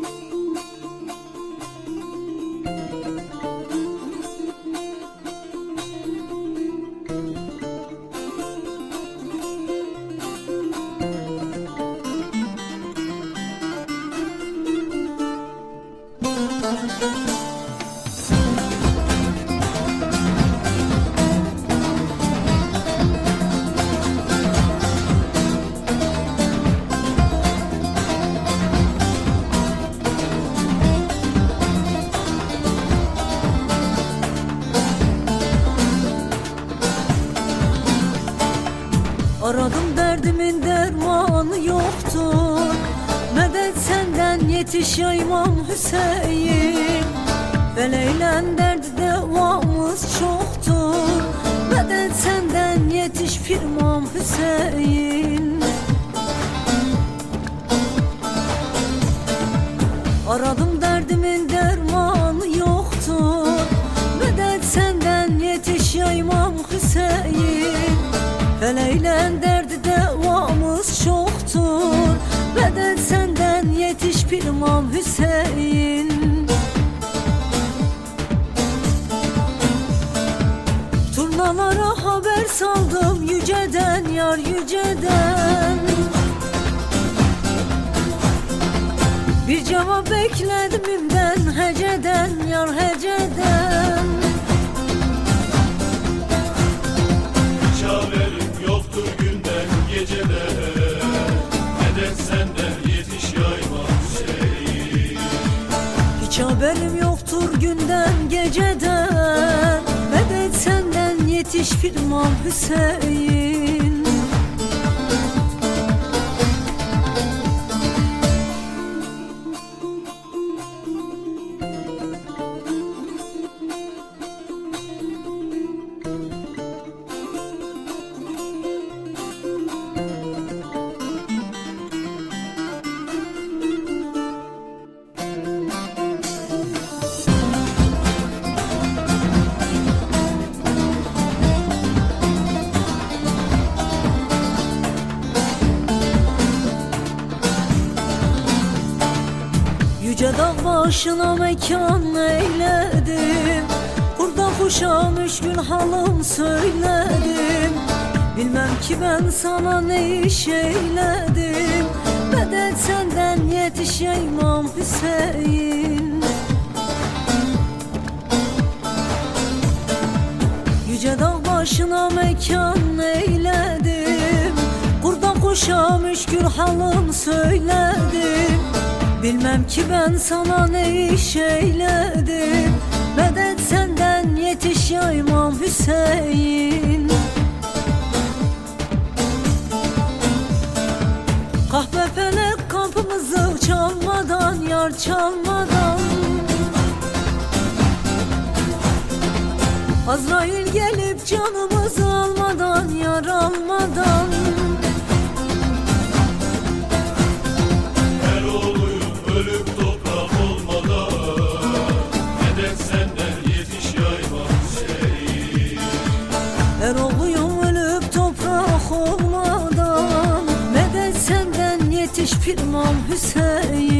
うん。Aradım derdimin dermanı yoktur. Medet senden yetiş ya İmam Hüseyin. Veleylen derdi devamız çoktur. Medet senden yetiş firmam Hüseyin. Aradım derdimin dermanı yoktur. Medet senden yetiş ya Hüseyin Feleylen derdi devamız çoktur. Medet senden yetiş firmam Hüseyin. Turnalara haber saldım yüceden yar yüceden. Bir cevap bekledim imden heceden yar heceden geceden Medet senden yetiş firmam Hüseyin Yüce dağ başına mekan eyledim. Burada kuşa müşkül halım söyledim. Bilmem ki ben sana ne iş eyledim. Medet senden yetiş ya İmam Hüseyin. Yüce dağ başına mekan eyledim. Kurda kuşa müşkül halım söyledim Bilmem ki ben sana ne iş eyledim. Medet senden yetiş ya İmam Hüseyin. Kahve felek kapımızı çalmadan yar çalmadan. Azrail gelip canımızı olmadan Medet